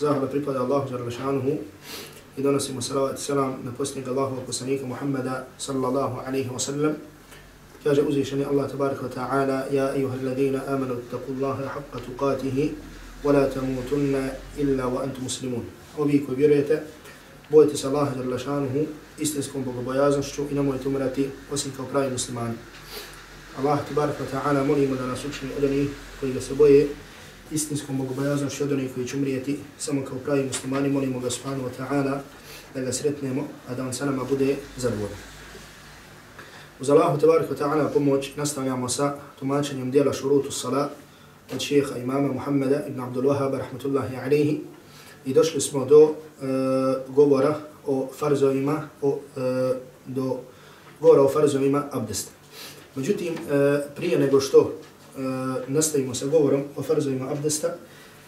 Zahvala pripada Allahu Đerlešanuhu i donosimo salavat i salam na posljednjeg Allahu poslanika Muhammada sallallahu alaihi wa sallam. Kaže uzvišeni Allah tabaraka wa ta'ala Ja ayuha alladhina amanu taku Allahe haqqa tuqatihi wa la tamutunna illa wa antu muslimun. Ovi koji vjerujete, bojite se Allaha Đerlešanuhu istinskom bogobojaznošću i nemojte umrati osim kao pravi muslimani. Allah tabaraka wa ta'ala molimo da nas učini od onih koji ga se boje istinskom bogobojaznošću od onih koji će umrijeti samo kao pravi muslimani, molimo ga subhanahu wa ta'ala da ga sretnemo, a da on sa nama bude zadovoljan. Uz Allahu tabarika ta'ala pomoć nastavljamo sa tumačenjem dijela šurutu sala od šeha imama Muhammeda ibn Abdul Wahab rahmatullahi alaihi i došli smo do uh, govora o farzovima, o, uh, do govora o farzovima abdesta. Međutim, uh, prije nego što E, nastavimo sa govorom o farzovima abdesta,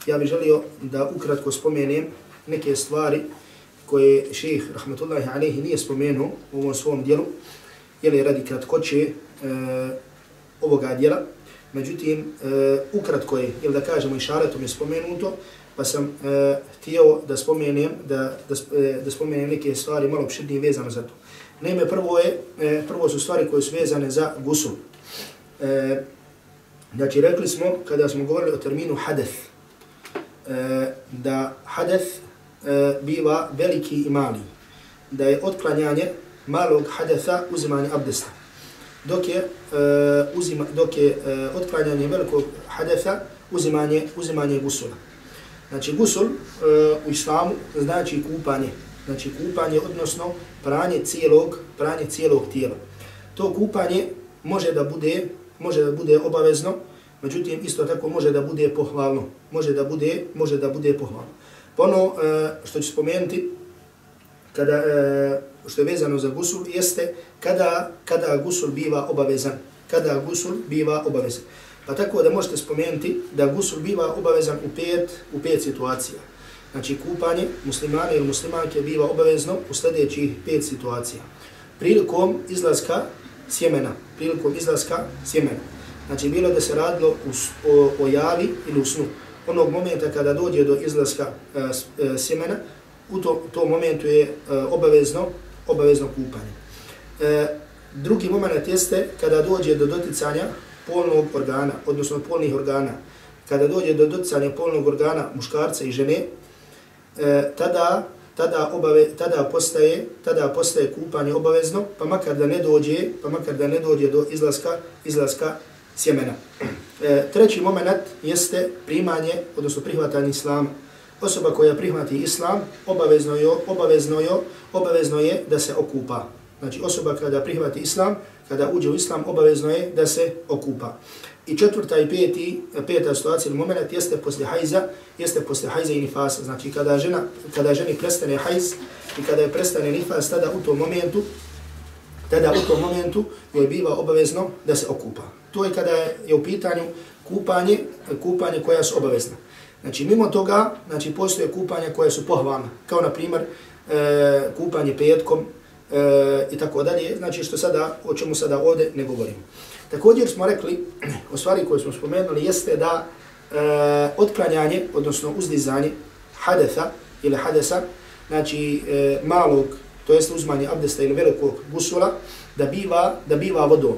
ja bih želio da ukratko spomenem neke stvari koje šeheh rahmatullahi alaihi nije spomenuo u ovom svom dijelu, jeli radi kratkoće e, ovoga dijela. Međutim, e, ukratko je, ili da kažemo i šaretom je spomenuto, pa sam e, htio da spomenem, da, da, e, da spomenem neke stvari malo opširnije vezane za to. Naime, prvo, je, e, prvo su stvari koje su vezane za gusul. E, Znači, rekli smo, kada smo govorili o terminu hadeth, e, da hadeth e, biva veliki i mali, da je otklanjanje malog hadetha uzimanje abdesta, dok je, e, uzima, dok je otklanjanje velikog hadetha uzimanje, uzimanje gusula. Znači, gusul u islamu znači kupanje, znači kupanje, odnosno pranje cijelog, pranje cijelog tijela. To kupanje može da bude može da bude obavezno, međutim isto tako može da bude pohvalno. Može da bude, može da bude pohvalno. Pa ono e, što ću spomenuti, kada, e, što je vezano za gusul, jeste kada, kada gusul biva obavezan. Kada gusul biva obavezan. Pa tako da možete spomenuti da gusul biva obavezan u pet, u pet situacija. Znači kupanje muslimana ili muslimanke biva obavezno u sljedećih pet situacija. Prilikom izlaska sjemena, prilikom izlaska sjemena. Znači, bilo da se radilo u, o, o javi ili u snu. Onog momenta kada dođe do izlaska e, e, sjemena, u to, to momentu je e, obavezno, obavezno kupanje. E, drugi moment jeste kada dođe do doticanja polnog organa, odnosno polnih organa. Kada dođe do doticanja polnog organa muškarca i žene, e, tada tada obave tada postaje tada postaje kupanje obavezno pa makar da ne dođe pa makar da ne dođe do izlaska izlaska sjemena. E, treći momenat jeste primanje odnosno prihvatanje islama. Osoba koja prihvati islam obavezno je obavezno je obavezno je da se okupa. Znači osoba kada prihvati islam kada uđe u islam obavezno je da se okupa. I četvrta i peti, peta situacija ili moment jeste posle hajza, jeste posle hajza i nifasa. Znači kada žena, kada ženi prestane hajz i kada je prestane nifas, tada u tom momentu, tada u tom momentu joj biva obavezno da se okupa. To je kada je u pitanju kupanje, kupanje koja su obavezna. Znači mimo toga, znači postoje kupanja koje su pohvalna, kao na primjer e, kupanje petkom E, i tako dalje, znači što sada, o čemu sada ovdje ne govorimo. Također smo rekli, o stvari koje smo spomenuli, jeste da e, otklanjanje, odnosno uzdizanje hadetha ili hadesa, znači e, malog, to jest uzmanje abdesta ili velikog gusula, da biva, da biva vodom.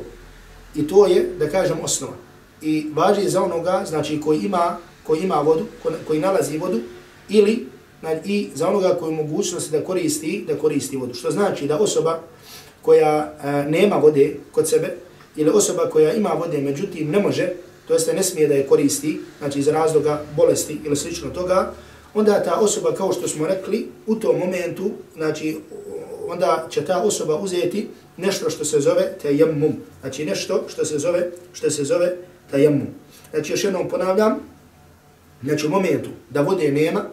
I to je, da kažem, osnova. I važi za onoga, znači koji ima, koji ima vodu, koji nalazi vodu, ili Znači, i za onoga koji mogućnost da koristi, da koristi vodu. Što znači da osoba koja a, nema vode kod sebe ili osoba koja ima vode, međutim ne može, to jeste ne smije da je koristi, znači iz razloga bolesti ili slično toga, onda ta osoba, kao što smo rekli, u tom momentu, znači, onda će ta osoba uzeti nešto što se zove tejemmum. Znači nešto što se zove, što se zove tejemmum. Znači još jednom ponavljam, znači u momentu da vode nema,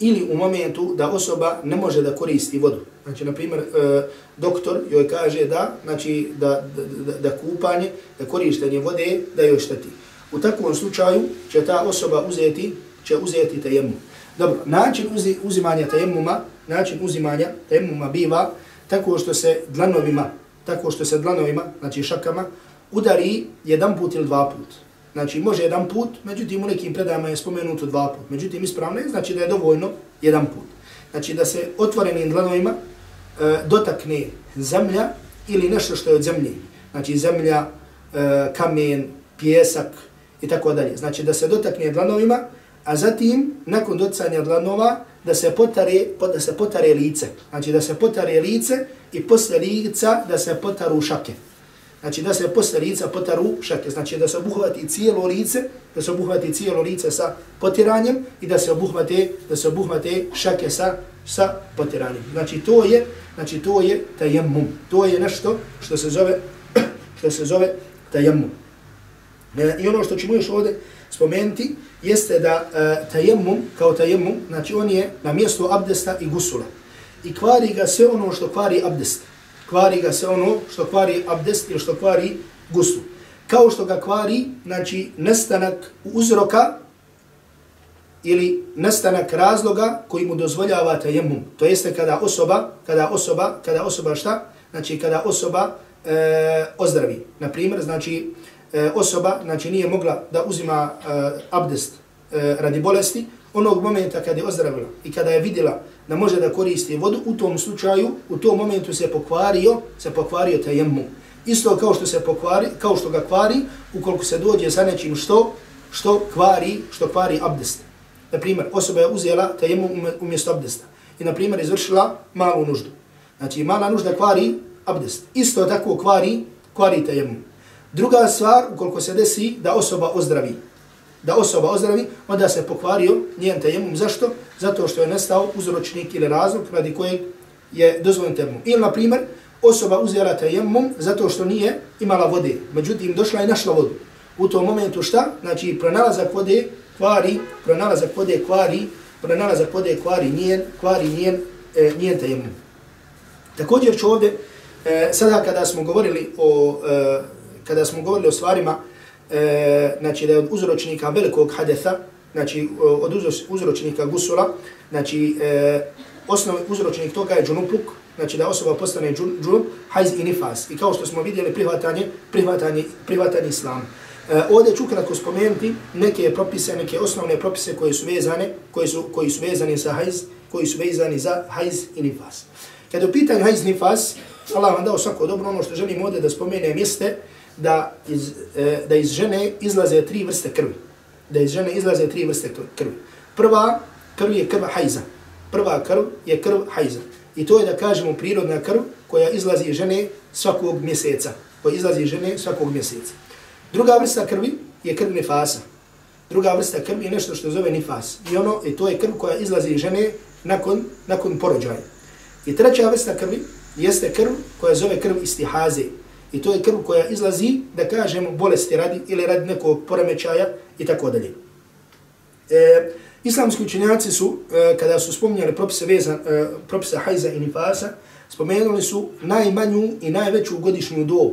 ili u momentu da osoba ne može da koristi vodu. Znači, na primjer, e, doktor joj kaže da, znači, da, da, da, kupanje, da korištenje vode, da joj šteti. U takvom slučaju će ta osoba uzeti, će uzeti tajemmu. Dobro, način uzi, uzimanja tajemmuma, način uzimanja tajemmuma biva tako što se dlanovima, tako što se dlanovima, znači šakama, udari jedan put ili dva put. Znači, može jedan put, međutim, u nekim predajama je spomenuto dva put. Međutim, ispravno je, znači da je dovoljno jedan put. Znači, da se otvorenim dlanovima e, dotakne zemlja ili nešto što je od zemlje. Znači, zemlja, e, kamen, pjesak i tako dalje. Znači, da se dotakne dlanovima, a zatim, nakon docanja dlanova, da se potare, da se potare lice. Znači, da se potare lice i posle lica da se potaru šake. Znači da se posle lica potaru šake, znači da se obuhvati cijelo lice, da se obuhvati cijelo lice sa potiranjem i da se obuhvate, da se obuhvate šake sa sa potiranjem. Znači to je, znači to je tayammum. To je nešto što se zove što se zove tayammum. E, I ono što ćemo još ovdje spomenuti jeste da e, uh, tayammum kao tayammum, znači on je na mjestu abdesta i gusula. I kvari ga sve ono što kvari abdest kvari ga se ono što kvari abdest ili što kvari gustu. Kao što ga kvari, znači, nestanak uzroka ili nestanak razloga koji mu dozvoljava tajemum. To jeste kada osoba, kada osoba, kada osoba šta? Znači, kada osoba e, ozdravi. Na primjer, znači, e, osoba znači, nije mogla da uzima e, abdest e, radi bolesti, onog momenta kada je ozdravila i kada je vidjela da može da koristi vodu, u tom slučaju, u tom momentu se pokvario, se pokvario tajemmu. Isto kao što se pokvari, kao što ga kvari, ukoliko se dođe sa nečim što, što kvari, što kvari abdest. Na primjer, osoba je uzela tajemmu umjesto abdesta i na primjer izvršila malu nuždu. Znači, mala nužda kvari abdest. Isto tako kvari, kvari tajemmu. Druga stvar, ukoliko se desi da osoba ozdravi, da osoba ozdravi, onda se pokvario njen tajemum. Zašto? Zato što je nestao uzročnik ili razlog radi kojeg je dozvoljen tajemum. Ili, na primjer, osoba uzela tajemum zato što nije imala vode. Međutim, došla i našla vodu. U tom momentu šta? Znači, pronalazak vode kvari, pronalazak vode kvari, pronalazak vode kvari njen, kvari njen, e, njen tajemum. Također ću ovdje, e, sada kada smo govorili o, e, kada smo govorili o stvarima, e, E, znači da je od uzročnika velikog hadetha, znači e, od uzročnika gusula, znači e, osnovni uzročnik toga je džunupluk, znači da osoba postane džunup, hajz i nifas. I kao što smo vidjeli, prihvatanje, prihvatanje, prihvatanje islam. E, ovdje ću kratko spomenuti neke propise, neke osnovne propise koje su vezane, koji su, koji su vezani za hajz, koji su vezani za hajz i nifas. Kada je pitanju hajz i nifas, Allah vam dao svako dobro, ono što želim ovdje da spomenem jeste, da iz, e, da iz žene izlaze tri vrste krvi. Da iz žene izlaze tri vrste krvi. Prva krv je krv hajza. Prva krv je krv hajza. I to je da kažemo prirodna krv koja izlazi iz žene svakog mjeseca. Koja izlazi iz žene svakog mjeseca. Druga vrsta krvi je krv nifasa. Druga vrsta krvi je nešto što zove nifas. I ono, i to je krv koja izlazi iz žene nakon, nakon porođaja. I treća vrsta krvi jeste krv koja zove krv istihaze. I to je krv koja izlazi, da kažemo, bolesti radi ili radi nekog poremećaja i tako dalje. E, islamski učenjaci su, e, kada su spominjali propise, vezan, e, propise hajza i nifasa, spomenuli su najmanju i najveću godišnju dob,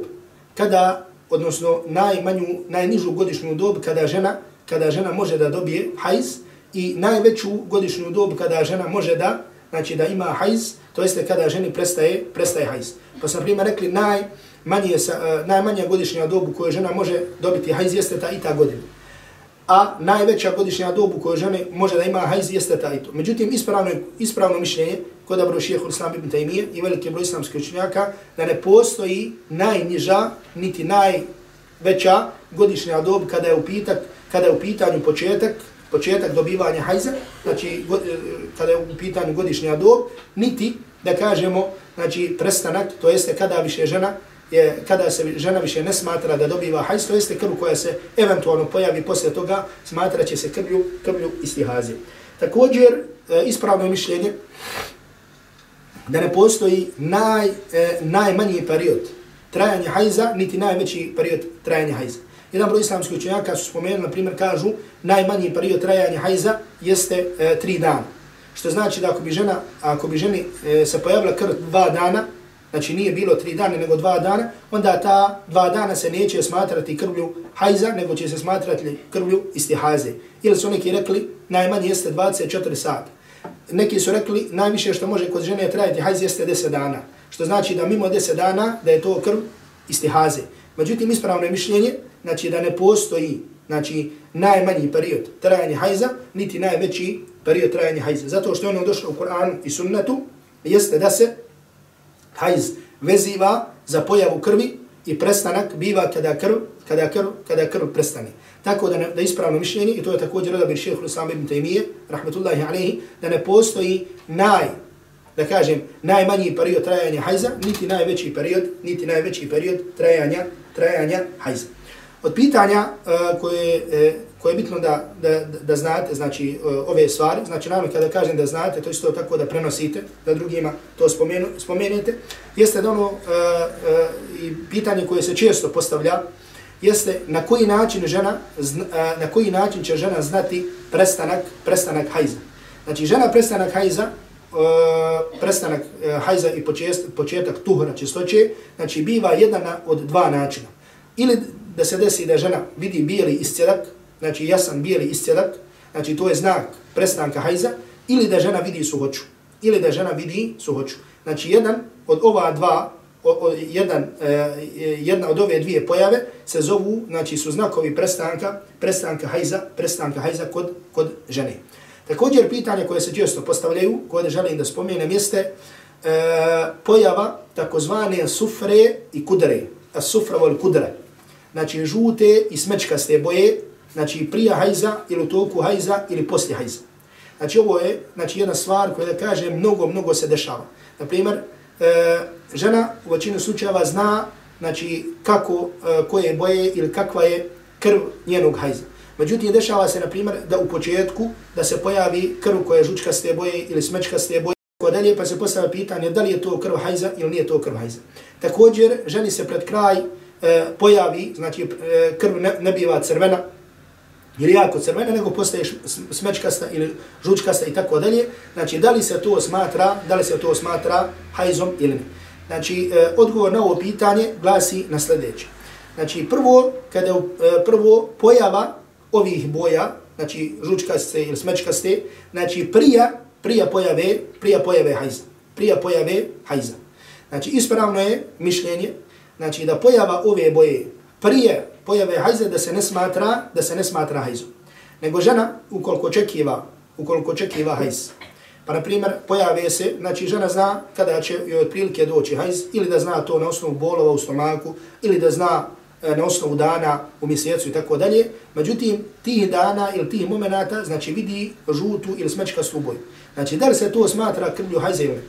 kada, odnosno najmanju, najnižu godišnju dob kada žena, kada žena može da dobije hajz i najveću godišnju dob kada žena može da, znači da ima hajz, to jeste kada ženi prestaje, prestaje hajz. Pa sam prima rekli naj, manje sa, uh, najmanja godišnja dobu koju žena može dobiti hajz jeste ta i ta godina. A najveća godišnja dobu koju žena može da ima hajz jeste ta i to. Međutim, ispravno, ispravno mišljenje kod Abro Šehehu Islam ibn Taymiye i velike broj islamske učenjaka da ne postoji najniža niti najveća godišnja dob kada je u, pitak, kada je u pitanju početak, početak dobivanja hajza, znači go, e, kada je u pitanju godišnja dob, niti da kažemo znači prestanak, to jeste kada više žena je kada se žena više ne smatra da dobiva hajz, to jeste krv koja se eventualno pojavi posle toga, smatra će se krvlju, krvlju istihaze. Također, e, ispravno mišljenje da ne postoji naj, e, najmanji period trajanja hajza, niti najveći period trajanja hajza. Jedan broj islamskih učenjaka su spomenuli, na primjer, kažu najmanji period trajanja hajza jeste e, tri dana. Što znači da ako bi žena, ako bi ženi e, se pojavila krv dva dana, znači nije bilo tri dana nego dva dana, onda ta dva dana se neće smatrati krvlju hajza, nego će se smatrati krvlju istihaze. Ili su neki rekli, najmanje jeste 24 sata. Neki su rekli, najviše što može kod žene trajati hajz jeste 10 dana. Što znači da mimo 10 dana da je to krv istihaze. Međutim, ispravno je mišljenje, znači da ne postoji znači, najmanji period trajanja hajza, niti najveći period trajanja hajza. Zato što je ono došlo u Kur'anu i sunnetu, jeste da se hajz veziva za pojavu krvi i prestanak biva kada krv, kada krv, kada krv prestane. Tako da, ne, da ispravno mišljenje, i to je također odabir šehr Islam ibn Taymiye, rahmetullahi alaihi, da ne postoji naj, da kažem, najmanji period trajanja hajza, niti najveći period, niti najveći period trajanja, trajanja hajza. Od pitanja uh, koje, uh, koje je bitno da, da, da znate, znači, e, ove stvari, znači, naravno kada kažem da znate, to isto tako da prenosite, da drugima to spomenu, spomenete, jeste da ono e, e, i pitanje koje se često postavlja, jeste na koji način žena, uh, na koji način će žena znati prestanak, prestanak hajza. Znači, žena prestanak hajza, e, prestanak e, hajza i počest, početak tuhora čistoće, znači biva jedan od dva načina. Ili da se desi da žena vidi bijeli iscedak, znači jasan bijeli iscedak, znači to je znak prestanka hajza, ili da žena vidi suhoću. Ili da žena vidi suhoću. Znači jedan od ova dva, o, o, jedan, e, e, jedna od ove dvije pojave se zovu, znači su znakovi prestanka, prestanka hajza, prestanka hajza kod, kod žene. Također pitanje koje se često postavljaju, koje želim da spomenem, jeste e, pojava takozvane sufre i kudre. A sufra vol kudre znači žute i smečkaste boje, znači prije hajza ili u toku hajza ili poslije hajza. Znači ovo je znači, jedna stvar koja da kaže mnogo, mnogo se dešava. Naprimjer, e, žena u većinu slučajeva zna znači, kako, e, koje boje ili kakva je krv njenog hajza. Međutim, dešava se, na primjer, da u početku da se pojavi krv koja je žučkaste boje ili smečkaste boje, ko dalje, pa se postavlja pitanje da li je to krv hajza ili nije to krv hajza. Također, ženi se pred kraj e, pojavi, znači e, krv ne, ne biva crvena, ili jako crvena, nego postaje smečkasta ili žučkasta i tako dalje. Znači, da li se to smatra, da li se to smatra hajzom ili ne. Znači, e, odgovor na ovo pitanje glasi na sljedeće. Znači, prvo, kada je e, prvo pojava ovih boja, znači žučkaste ili smečkaste, znači prija, prija pojave, prija pojave hajza. Prija pojave hajza. Znači, ispravno je mišljenje znači da pojava ove boje prije pojave hajze da se ne smatra da se ne smatra hajzom. Nego žena ukoliko očekiva, ukoliko očekiva hajz. Pa na primjer pojave se, znači žena zna kada će joj otprilike doći hajz ili da zna to na osnovu bolova u stomaku ili da zna e, na osnovu dana u mjesecu i tako dalje. Međutim, tih dana ili tih momenata, znači vidi žutu ili smečkastu boju. Znači, da li se to smatra krvlju hajze ili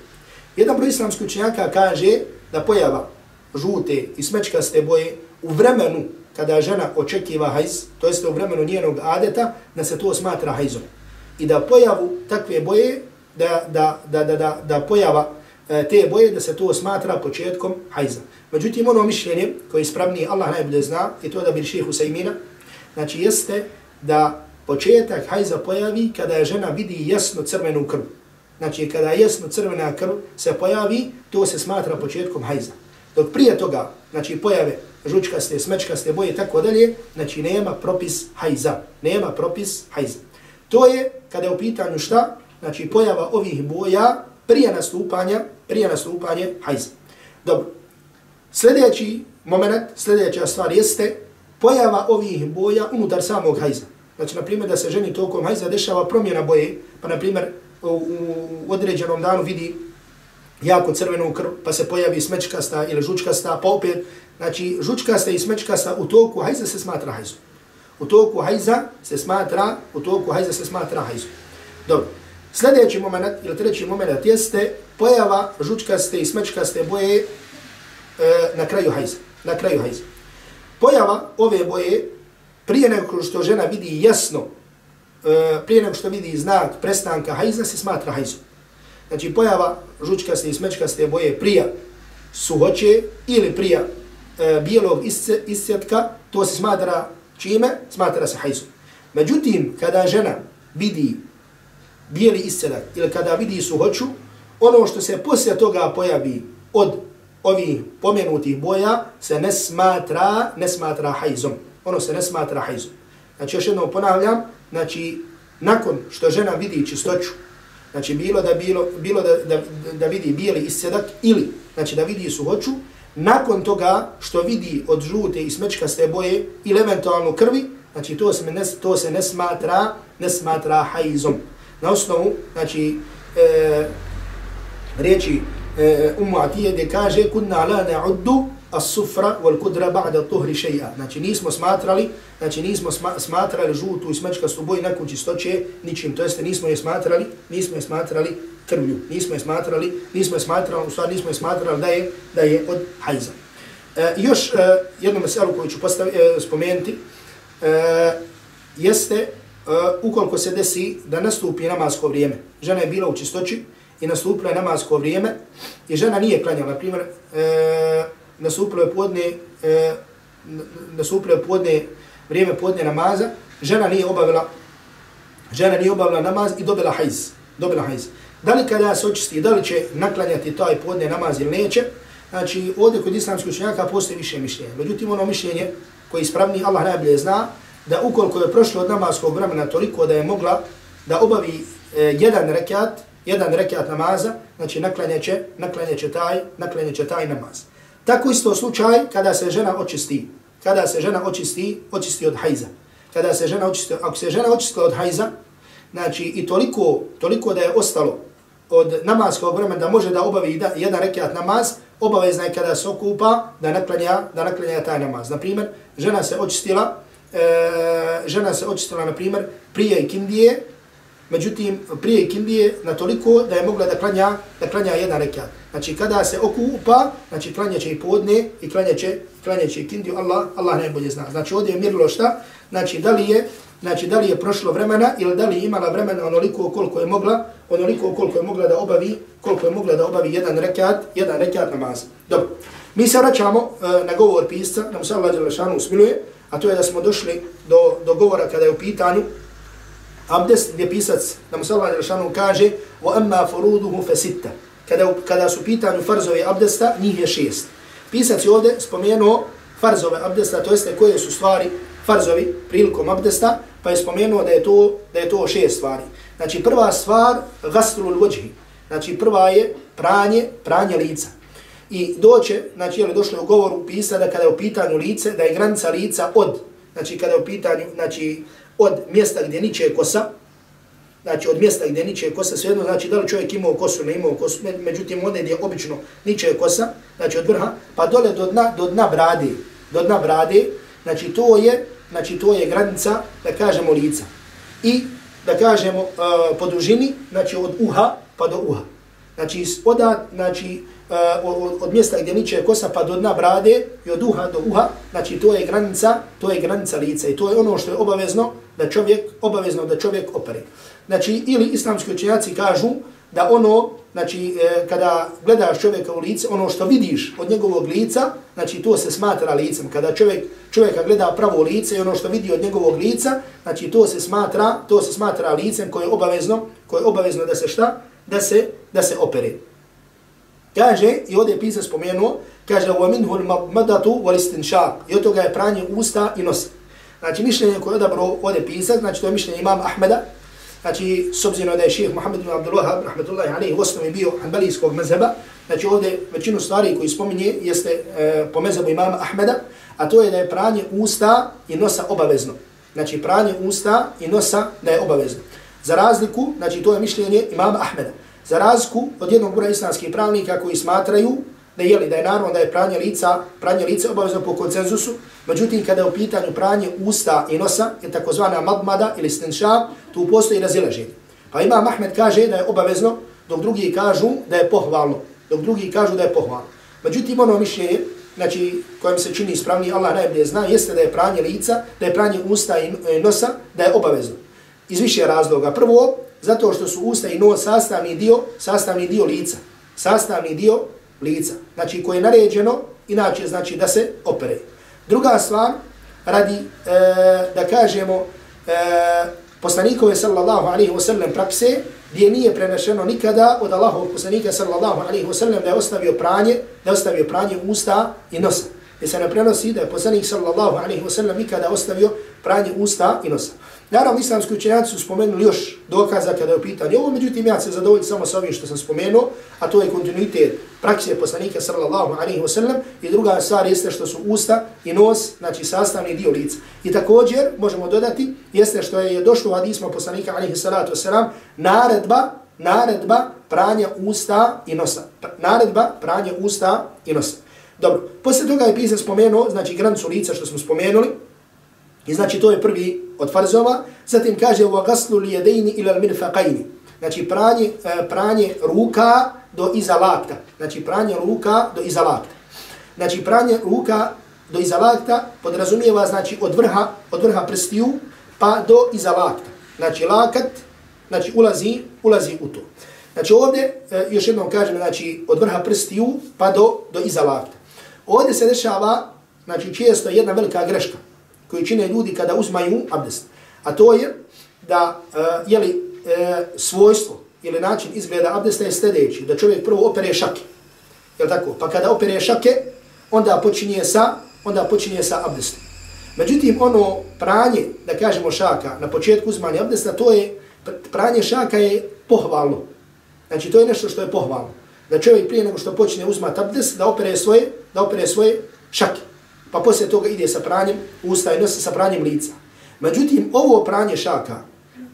Jedan broj islamskih učenjaka kaže da pojava žute i smečkaste boje u vremenu kada žena očekiva hajz, to jeste u vremenu njenog adeta, da se to smatra hajzom. I da pojavu takve boje, da, da, da, da, da, da pojava e, te boje, da se to smatra početkom hajza. Međutim, ono mišljenje koje je ispravnije, Allah najbolje zna, i to da bi šehu Husaymina, znači jeste da početak hajza pojavi kada žena vidi jasno crvenu krv. Znači, kada jasno crvena krv se pojavi, to se smatra početkom hajza. Dok prije toga, znači pojave žučkaste, smečkaste boje i tako dalje, znači nema propis hajza. Nema propis hajza. To je kada je u pitanju šta? Znači pojava ovih boja prije nastupanja, prije nastupanja hajza. Dobro. Sljedeći moment, sljedeća stvar jeste pojava ovih boja unutar samog hajza. Znači, na primjer, da se ženi tokom hajza dešava promjena boje, pa, na primjer, u, u određenom danu vidi jako crvenu krv, pa se pojavi smečkasta ili žučkasta, pa opet, znači žučkasta i smečkasta u toku hajza se smatra hajzom. u toku hajza se smatra, u toku hajza se smatra hajzu. Dobro. Sljedeći moment, ili treći moment, jeste pojava žučkaste i smečkaste boje e, na kraju hajza. Na kraju hajza. Pojava ove boje, prije nego što žena vidi jasno, e, prije nego što vidi znak prestanka hajza, se smatra hajzom. Znači, pojava žučkaste i smečkaste boje prija suhoće ili prija e, bijelog isjetka, to se smatra čime? Smatra se hajzom. Međutim, kada žena vidi bijeli isjetak ili kada vidi suhoću, ono što se poslije toga pojavi od ovih pomenutih boja se ne smatra, ne smatra hajzom. Ono se ne smatra hajzom. Znači, još jednom ponavljam, znači, nakon što žena vidi čistoću, znači, bilo da, bilo, bilo da, da, da vidi bijeli isjedak ili, znači, da vidi suhoću, nakon toga što vidi od žute i smečkaste boje ili eventualno krvi, znači, to se ne, to se ne smatra, ne smatra hajzom na osnovu, znači, e, riječi e, Ummu Atije gdje kaže kunna la na'uddu as-sufra wal kudra ba'da tuhri shay'a. Znači nismo smatrali, znači nismo smatrali žutu i smečkastu boju nakon čistoće ničim, to jeste nismo je smatrali, nismo je smatrali krvlju, nismo je smatrali, nismo je smatrali, u stvari nismo je smatrali da je, da je od hajza. E, još e, jednu meselu koju ću postavi, e, spomenuti, e, jeste e, ukoliko se desi da nastupi namasko vrijeme. Žena je bila u čistoći i nastupila je namasko vrijeme i žena nije klanjala. Na primjer, e, nastupilo je podne, e, nastupilo je podne, vrijeme podne namaza, žena nije obavila žena nije obavila namaz i dobila hajz. Dobila hajz. Da li kada se očisti, da li će naklanjati taj podne namaz ili neće, znači ovdje kod islamskog učenjaka postoji više mišljenja. Međutim, ono mišljenje koje je ispravni, Allah najbolje zna, da ukoliko je prošlo od namaskog vremena toliko da je mogla da obavi e, jedan rekat, jedan rekat namaza, znači naklanjeće, naklanjeće taj, naklanjeće taj namaz. Tako isto slučaj kada se žena očisti, kada se žena očisti, očisti od hajza. Kada se žena očisti, ako se žena očisti od hajza, znači i toliko, toliko da je ostalo od namaskog vremena da može da obavi da, jedan rekat namaz, obavezna je kada se okupa da naklanja, da naklanja taj namaz. Naprimjer, žena se očistila, e, žena se očistila, na primjer, prije ikindije, međutim, prije ikindije na toliko da je mogla da klanja, da klanja jedan rekat. Znači, kada se okupa, znači, klanja će i podne i klanja će, klanja će ikindiju, Allah, Allah najbolje zna. Znači, ovdje je mirilo šta? Znači, da li je, znači, da li je prošlo vremena ili da li je imala vremena onoliko koliko je mogla, onoliko koliko je mogla da obavi, koliko je mogla da obavi jedan rekat, jedan rekat namaz. Dobro. Mi se vraćamo uh, na govor pisca, nam se Allah Đelešanu usmiluje, a to je da smo došli do, do govora kada je u pitanju abdest gdje pisac da mu se Allah Đelešanu kaže wa amma furuduhu kada, kada su pitanju farzove abdesta njih je šest pisac je ovdje spomenuo farzove abdesta to jeste koje su stvari farzovi prilikom abdesta pa je spomenuo da je to, da je to šest stvari. Znači prva stvar gastrul vođhi znači prva je pranje pranje lica. I doće, znači je li došlo u govoru pisa da kada je u pitanju lice, da je granica lica od, znači kada je u pitanju, znači od mjesta gdje niče kosa, znači od mjesta gdje niče kosa, svejedno znači da li čovjek imao kosu, ne imao kosu, međutim onda gdje obično niče kosa, znači od vrha, pa dole do dna, do dna brade, do dna brade, znači to je, znači to je granica, da kažemo lica. I da kažemo uh, po dužini, znači od uha pa do uha. Znači, oda, znači, e, uh, od, od mjesta gdje niče kosa pa do dna brade i od uha do uha, znači to je granica, to je granica lica i to je ono što je obavezno da čovjek, obavezno da čovjek opere. Znači, ili islamski učenjaci kažu da ono, znači, e, kada gledaš čovjeka u lice, ono što vidiš od njegovog lica, znači to se smatra licem. Kada čovjek, čovjeka gleda pravo lice i ono što vidi od njegovog lica, znači to se smatra, to se smatra licem koje je obavezno, koje je obavezno da se šta? Da se, da se opere. Kaže, i ovdje je pisac spomenuo, kaže, وَمِنْهُ الْمَدَّةُ وَلِسْتِنْشَاقِ I od toga je pranje usta i nosa. Znači, mišljenje koje je odabro ovdje pisac, znači to je mišljenje imam Ahmeda, znači, s obzirom da je ših Muhammed ibn Abdullah, rahmetullahi alaihi, u osnovi bio hanbalijskog mezheba, znači ovdje većinu stvari koji spominje jeste e, po mezhebu imama Ahmeda, a to je da je pranje usta i nosa obavezno. Znači, pranje usta i nosa da je obavezno. Za razliku, znači to je mišljenje imama Ahmeda. Za razliku od jednog broja islamskih pravnika koji smatraju da je, li, da je naravno da je pranje lica, pranje lica obavezno po koncenzusu, međutim kada je u pitanju pranje usta i nosa, je takozvana madmada ili stinša, tu postoji razilaženje. Pa ima Mahmed kaže da je obavezno, dok drugi kažu da je pohvalno. Dok drugi kažu da je pohvalno. Međutim, ono mišljenje, znači, kojem se čini ispravni, Allah najbolje zna, jeste da je pranje lica, da je pranje usta i e, nosa, da je obavezno. Iz više razloga. Prvo, zato što su usta i nos sastavni dio, sastavni dio lica. Sastavni dio lica. Znači, koje je naređeno, inače, znači, da se opere. Druga stvar, radi, e, da kažemo, e, poslanikove sallallahu alaihi wa sallam prakse, gdje nije prenešeno nikada od Allahovog poslanika sallallahu alaihi wa sallam da je ostavio pranje, da je ostavio pranje usta i nosa. Gdje se ne prenosi da je poslanik sallallahu alaihi wa sallam nikada ostavio pranje usta i nosa. Naravno, islamski učenjaci su spomenuli još dokaza kada je u pitanju ovo, međutim, ja se zadovoljim samo sa ovim što sam spomenuo, a to je kontinuitet prakse poslanika sallallahu alaihi wa sallam i druga stvar jeste što su usta i nos, znači sastavni dio lica. I također, možemo dodati, jeste što je došlo u hadismu poslanika alaihi salatu wa sallam, naredba, naredba pranja usta i nosa. Naredba pranja usta i nosa. Dobro, poslije toga je pisan spomenuo, znači granicu lica što smo spomenuli, I znači to je prvi od farzova. Zatim kaže wa ghaslu إِلَى الْمِنْفَقَيْنِ ila al-mirfaqayn. Znači pranje e, pranje ruka do iza lakta. Znači pranje ruka do iza lakta. Znači pranje ruka do iza lakta podrazumijeva znači od vrha od vrha prstiju pa do iza lakta. Znači lakat znači ulazi ulazi u to. Znači ovdje e, još jednom kažem znači od vrha prstiju pa do do iza lakta. Ovdje se dešava znači često jedna velika greška koju čine ljudi kada uzmaju abdest. A to je da e, uh, jeli, uh, e, svojstvo ili način izgleda abdesta je sljedeći, da čovjek prvo opere šake. Je tako? Pa kada opere šake, onda počinje sa, onda počinje sa abdestom. Međutim, ono pranje, da kažemo šaka, na početku uzmanja abdesta, to je, pranje šaka je pohvalno. Znači, to je nešto što je pohvalno. Da čovjek prije nego što počne uzmat abdest, da opere svoje, da opere svoje šake pa poslije toga ide sa pranjem usta i nosi sa pranjem lica. Međutim, ovo pranje šaka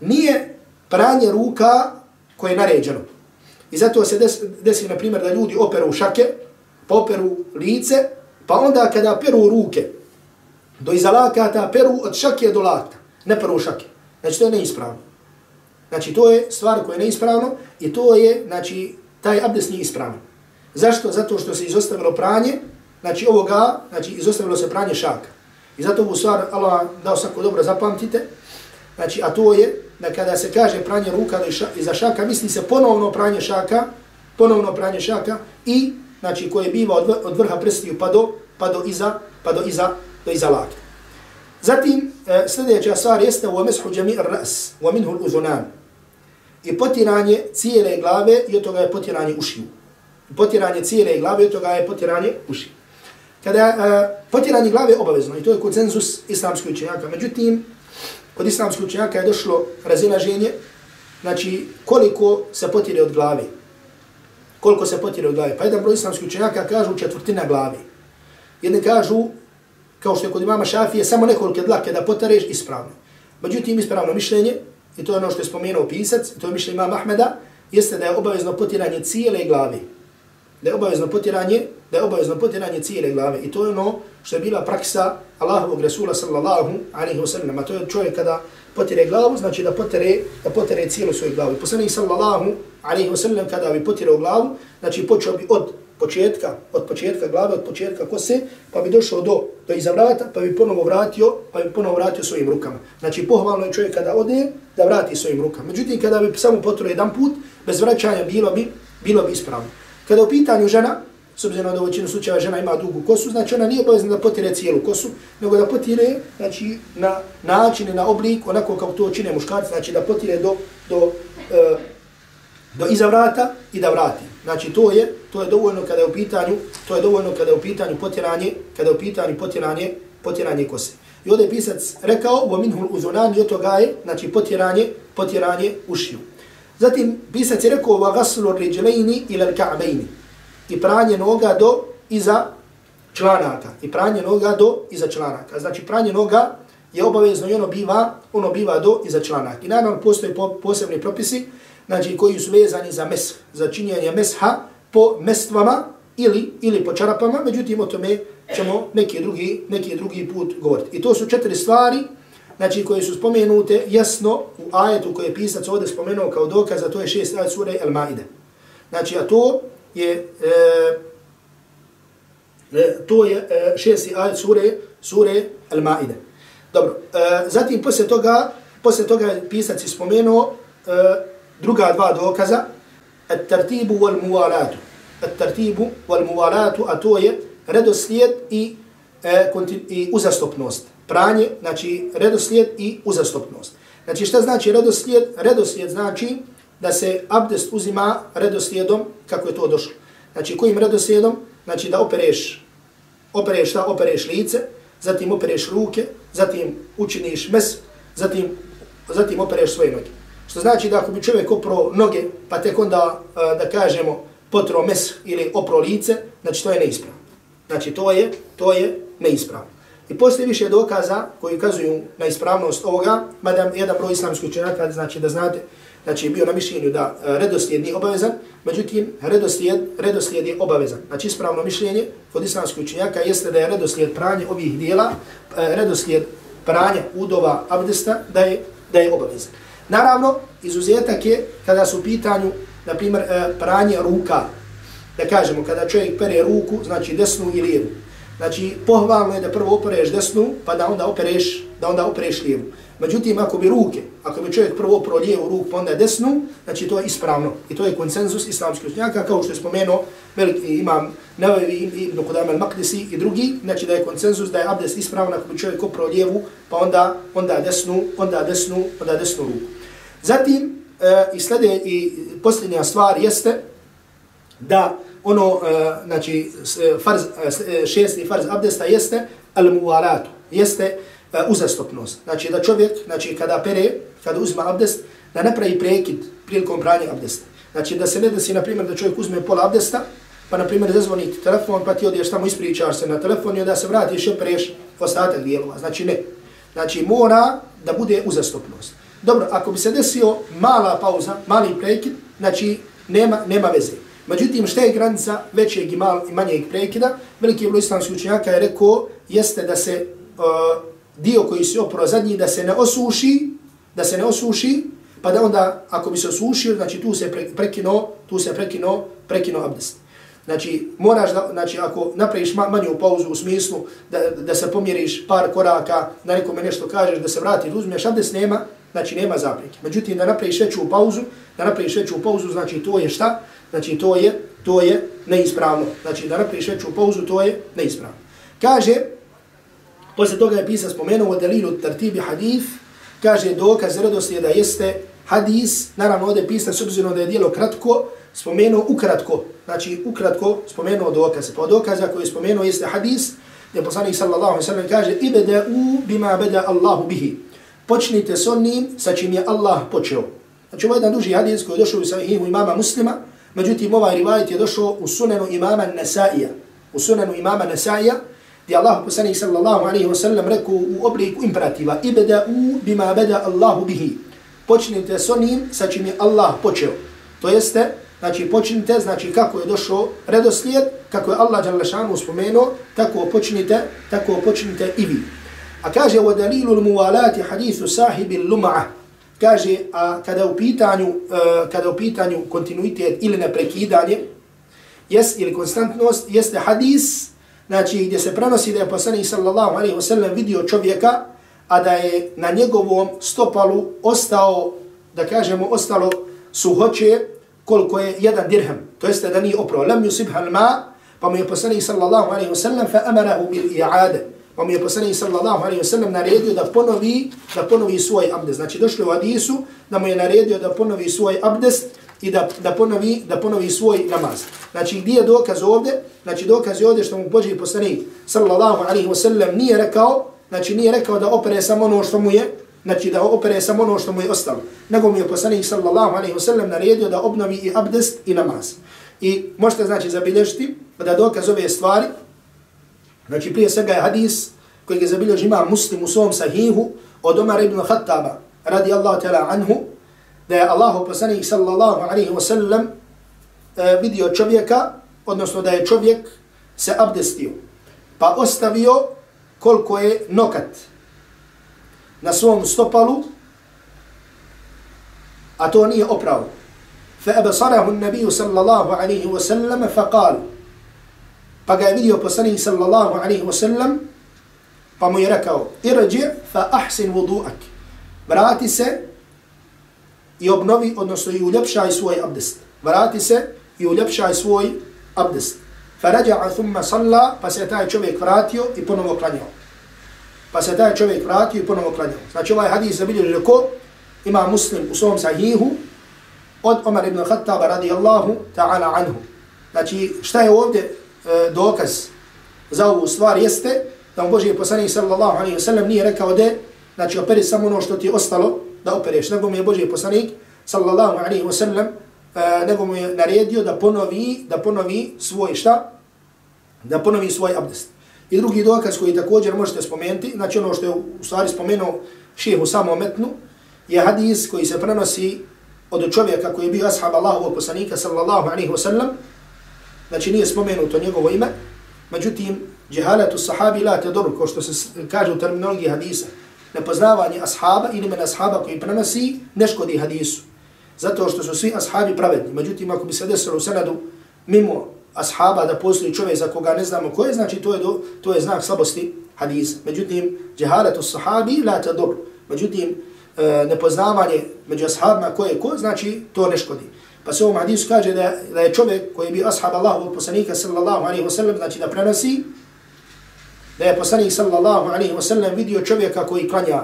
nije pranje ruka koje je naređeno. I zato se desi, desi na primjer, da ljudi operu šake, pa operu lice, pa onda kada peru ruke do iza lakata, peru od šake do lakta, ne peru šake. Znači, to je neispravno. Znači, to je stvar koja je neispravno i to je, znači, taj abdes nije ispravno. Zašto? Zato što se izostavilo pranje znači ovoga, znači izostavilo se pranje šaka. I zato ovu stvar Allah dao svako dobro zapamtite, znači a to je da kada se kaže pranje ruka iza šaka, misli se ponovno pranje šaka, ponovno pranje šaka i znači koje biva od, od vrha prstiju pa do, pa do iza, pa do iza, do iza lakta. Zatim e, sljedeća stvar jeste u ameshu džami ras, u aminhu uzunan. I potiranje cijele glave i od toga je potiranje ušiju. Potiranje cijele glave i od toga je potiranje ušiju. Kada uh, potiranje glave obavezno i to je koncenzus islamskih učenjaka. Međutim, kod islamskih učenjaka je došlo razilaženje, znači koliko se potire od glave. Koliko se potire od glave. Pa jedan broj islamskih učenjaka kažu četvrtina glave. Jedni kažu, kao što je kod imama Šafije, samo nekoliko dlake da potareš ispravno. Međutim, ispravno mišljenje, i to je ono što je spomenuo pisac, to je mišljenje imama Ahmeda, jeste da je obavezno potiranje cijele glave da je obavezno potiranje, da je obavezno potiranje cijele glave. I to je ono što je bila praksa Allahovog Resula sallallahu alaihi wa sallam. A to je čovjek kada potire glavu, znači da potire, da potire cijelu svoju glavu. Poslanik sallallahu alaihi wa sallam kada bi potirao glavu, znači počeo bi od početka, od početka glave, od početka kose, pa bi došao do, do iza vrata, pa bi ponovo vratio, pa bi ponovo vratio svojim rukama. Znači pohvalno je čovjek kada ode, da vrati svojim rukama. Međutim, kada bi samo potirio jedan put, bez vraćanja bilo bi, bilo bi ispravno. Kada u pitanju žena, s obzirom da u većinu slučajeva žena ima dugu kosu, znači ona nije obavezna da potire cijelu kosu, nego da potire znači, na način i na oblik, onako kao to čine muškarci, znači da potire do, do, e, do iza vrata i da vrati. Znači to je, to je dovoljno kada je u pitanju, to je dovoljno kada je u pitanju potiranje, kada je u pitanju potiranje, potiranje kose. I ovdje je pisac rekao, wa minhul uzunan, i od toga je, znači potiranje, potiranje ušiju. Zatim pisac je rekao wa gaslu rijlaini ila l'ka'bejni I pranje noga do iza članaka. I pranje noga do iza članaka. Znači pranje noga je obavezno i ono biva, ono biva do iza članaka. I naravno postoje po, posebni propisi znači koji su vezani za mes, za činjenje mesha po mestvama, ili, ili po čarapama, međutim o tome ćemo neki drugi, neki drugi put govoriti. I to su četiri stvari znači, koje su spomenute jasno u ajetu koje je pisac ovdje spomenuo kao dokaz, a to je šest ajet sure El Maide. Znači, a to je, e, e, to je e, šesti ajet sure, sure El Maide. Dobro, e, zatim poslije toga, poslije toga je pisac je spomenuo e, druga dva dokaza, at tartibu wal muwalatu. At tartibu wal muwalatu, a to je redoslijed i, e, i uzastopnost. Pranje, znači redoslijed i uzastopnost. Znači šta znači redoslijed? Redoslijed znači da se abdest uzima redoslijedom kako je to došlo. Znači kojim redoslijedom? Znači da opereš, opereš šta? Opereš lice, zatim opereš ruke, zatim učiniš mes, zatim, zatim opereš svoje noge. Što znači da ako bi čovjek opro noge, pa tek onda, e, da kažemo, potro mes ili opro lice, znači to je neispravno. Znači to je, to je neispravno. I poslije više dokaza koji ukazuju na ispravnost ovoga, mada jedan broj islamskih učenjaka, znači da znate, znači bio na mišljenju da e, redoslijed nije obavezan, međutim redoslijed, redoslijed je obavezan. Znači ispravno mišljenje kod islamskih učenjaka jeste da je redoslijed pranje ovih dijela, e, redoslijed pranja udova abdesta, da je, da je obavezan. Naravno, izuzetak je kada su u pitanju, na primjer, e, pranje ruka. Da kažemo, kada čovjek pere ruku, znači desnu i lijevu. Znači, pohvalno je da prvo opereš desnu, pa da onda opereš, da onda opereš lijevu. Međutim, ako bi ruke, ako bi čovjek prvo opro lijevu ruku, pa onda desnu, znači to je ispravno. I to je konsenzus islamskih učenjaka, kao što je spomenuo veliki imam Nevevi ibn Qudam al-Maqdisi i drugi, znači da je konsenzus da je abdest ispravno ako bi čovjek opro lijevu, pa onda, onda desnu, onda desnu, onda desnu ruku. Zatim, e, i slede i posljednja stvar jeste da ono, e, znači, e, farz, e, šesti farz abdesta jeste al-muvalatu, jeste uzastopnost. Znači da čovjek, znači kada pere, kada uzme abdest, da ne pravi prekid prilikom pranja abdesta. Znači da se ne desi, na primjer, da čovjek uzme pola abdesta, pa na primjer zazvoni telefon, pa ti odješ tamo ispričaš se na telefon i da se vratiš i preš ostatak dijelova. Znači ne. Znači mora da bude uzastopnost. Dobro, ako bi se desio mala pauza, mali prekid, znači nema, nema veze. Međutim, šta je granica većeg i, mal, i manjeg prekida? Veliki broj islamskih učenjaka je rekao, jeste da se uh, dio koji se opro zadnji, da se ne osuši, da se ne osuši, pa da onda, ako bi se osušio, znači tu se prekino, tu se prekino, prekino abdest. Znači, moraš da, znači, ako napraviš manju pauzu u smislu da, da se pomjeriš par koraka, da nekome nešto kažeš, da se vrati, da uzmeš abdest, nema, znači nema zapreke. Međutim, da napraviš veću pauzu, da napraviš veću pauzu, znači to je šta? Znači to je, to je neispravno. Znači da napraviš veću pauzu, to je neispravno. Kaže, posle toga je pisa spomenuo delilu tartibi hadif, kaže dokaz redoslijeda jeste hadis, naravno ovdje pisa s obzirom da je dijelo kratko, spomenuo ukratko, znači ukratko spomenuo dokaze. Pa dokaza koji je spomenuo jeste hadis, gdje poslanik sallallahu alaihi sallam kaže ibeda u bima beda Allahu bihi. Počnite s onim sa čim je Allah počeo. Znači ovo je jedan duži hadis koji je došao u sahihu imama muslima, međutim ovaj rivajet je došao u sunenu imama Nasaija. U sunenu imama Nasaija, gdje Allah poslanik sallallahu alaihi wa sallam rekao u obliku imperativa ibeda u bima beda Allahu bihi. Počnite s onim sa čim je Allah počeo. To jeste, znači počnite, znači kako je došao redoslijed, kako je Allah Đalešanu spomenuo, tako počnite, tako počnite i vi. A kaže wa dalilu muwalati hadithu sahibi lum'a. Kaže a kada u pitanju uh, kada u pitanju kontinuitet ili neprekidanje jes, ili konstantnost jeste hadis znači gdje se prenosi da je poslanik sallallahu alejhi ve sellem vidio čovjeka a da je na njegovom stopalu ostao da kažemo ostalo suhoće koliko je jedan dirhem to jeste da nije oprao. lam yusibha al-ma pa mu je poslanik sallallahu alejhi ve sellem fa amarahu bil i'ade Pa mi je poslanik sallallahu alaihi ve sellem naredio da ponovi, da ponovi svoj abdest. Znači došlo u hadisu da mu je naredio da ponovi svoj abdest i da, da, ponovi, da ponovi svoj namaz. Znači gdje je dokaz ovdje? Znači dokaz je ovdje što mu Boži poslanik sallallahu alaihi ve sellem nije rekao, znači nije rekao da opere samo ono što mu je, znači da opere samo ono što mu je ostalo. Nego mu je poslanik sallallahu alaihi ve sellem naredio da obnovi i abdest i namaz. I možete znači zabilježiti da dokaz ove stvari, Znači prije svega je hadis koji je zabilježi ima muslim u svom sahihu od Omar ibn Khattaba radi Allahu ta'ala anhu da je Allahu poslanik sallallahu alaihi wa sallam uh, vidio čovjeka odnosno da je čovjek se abdestio, pa ostavio koliko je nokat na svom stopalu, a to nije opravo. فأبصره النبي صلى الله عليه وسلم فقال pa ga je vidio poslanik sallallahu alaihi wa sallam, pa mu je rekao, irđi fa ahsin vudu'ak. Vrati se i obnovi, odnosno i uljepšaj svoj abdest. Vrati se i uljepšaj svoj abdest. Fa rađa'a thumma salla, pa se taj čovjek vratio i ponovo klanjao. Pa se taj čovjek vratio i ponovo klanjao. Znači ovaj hadis zabilježi ko ima muslim u svom sahihu od Omar ibn Khattaba radijallahu ta'ala anhu. Znači šta je ovdje E, dokaz za ovu stvar jeste da mu Boži poslanik sallallahu alaihi wa sallam nije rekao da znači operi samo ono što ti je ostalo da opereš, nego mu je Boži poslanik sallallahu alaihi wa sallam e, nego mu je naredio da ponovi, da ponovi svoj šta? Da ponovi svoj abdest. I drugi dokaz koji također možete spomenuti, znači ono što je u stvari spomenuo u samom metnu, je hadis koji se prenosi od čovjeka koji je bio ashab Allahovog poslanika sallallahu alaihi wa sallam, znači nije spomenuto njegovo ime, međutim, džehalatu sahabi la te dobro, ko što se kaže u terminologiji hadisa, nepoznavanje ashaba ili imena ashaba koji prenosi, ne škodi hadisu. Zato što su svi ashabi pravedni. Međutim, ako bi se desilo u senadu mimo ashaba da postoji čovjek za koga ne znamo ko je, znači to je, do, to je znak slabosti hadisa. Međutim, džehalatu sahabi la te dobro. Međutim, e, nepoznavanje među ashabima ko je ko, znači to ne škodi. Pa se ovom hadisu kaže da, da je čovjek koji bio ashab Allahovog poslanika sallallahu alaihi wa sallam, znači da prenosi, da je poslanik sallallahu alaihi wa sallam vidio čovjeka koji klanja.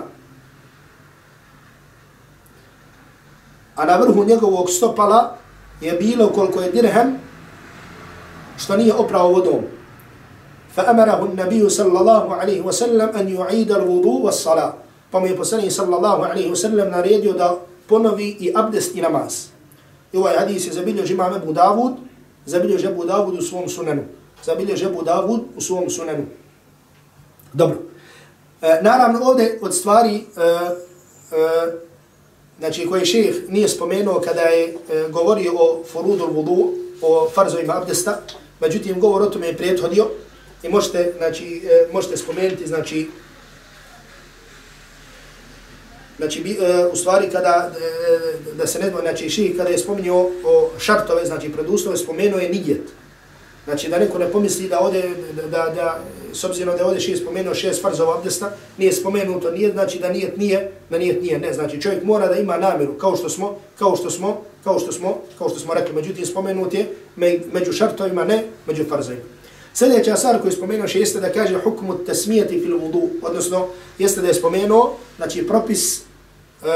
A na vrhu njegovog stopala je bilo koliko je dirhem, što nije opravo vodom. فأمره النبي صلى الله عليه وسلم أن يعيد الوضوء والصلاة. Pa mu je poslanik sallallahu alaihi wa sallam naredio da ponovi i abdest i namaz. I ovaj hadis je zabilježi imam Ebu Davud, zabilježi Ebu Davud u svom sunanu. Zabilježi Ebu Davud u svom sunanu. Dobro. E, naravno ovdje od stvari e, e, znači koje šeheh nije spomenuo kada je e, govorio o furudu vudu, o farzovima abdesta, međutim govor o tome je prethodio i možete, znači, e, možete spomenuti znači, znači bi, e, u stvari kada e, da se ne znači ši kada je spominjao o šartove znači preduslove spomenuo je nijet. Znači da neko ne pomisli da ode da da, da s obzirom da ode ši spomenuo šest farzova abdesta nije spomenuto nije znači da nijet nije da nijet nije ne znači čovjek mora da ima namjeru kao što smo kao što smo kao što smo kao što smo rekli međutim spomenut je među šartovima ne među farzovima. Sljedeća stvar koju spomenuo jeste da kaže hukmu tasmijeti fil vudu, odnosno jeste da je spomenuo, znači propis E,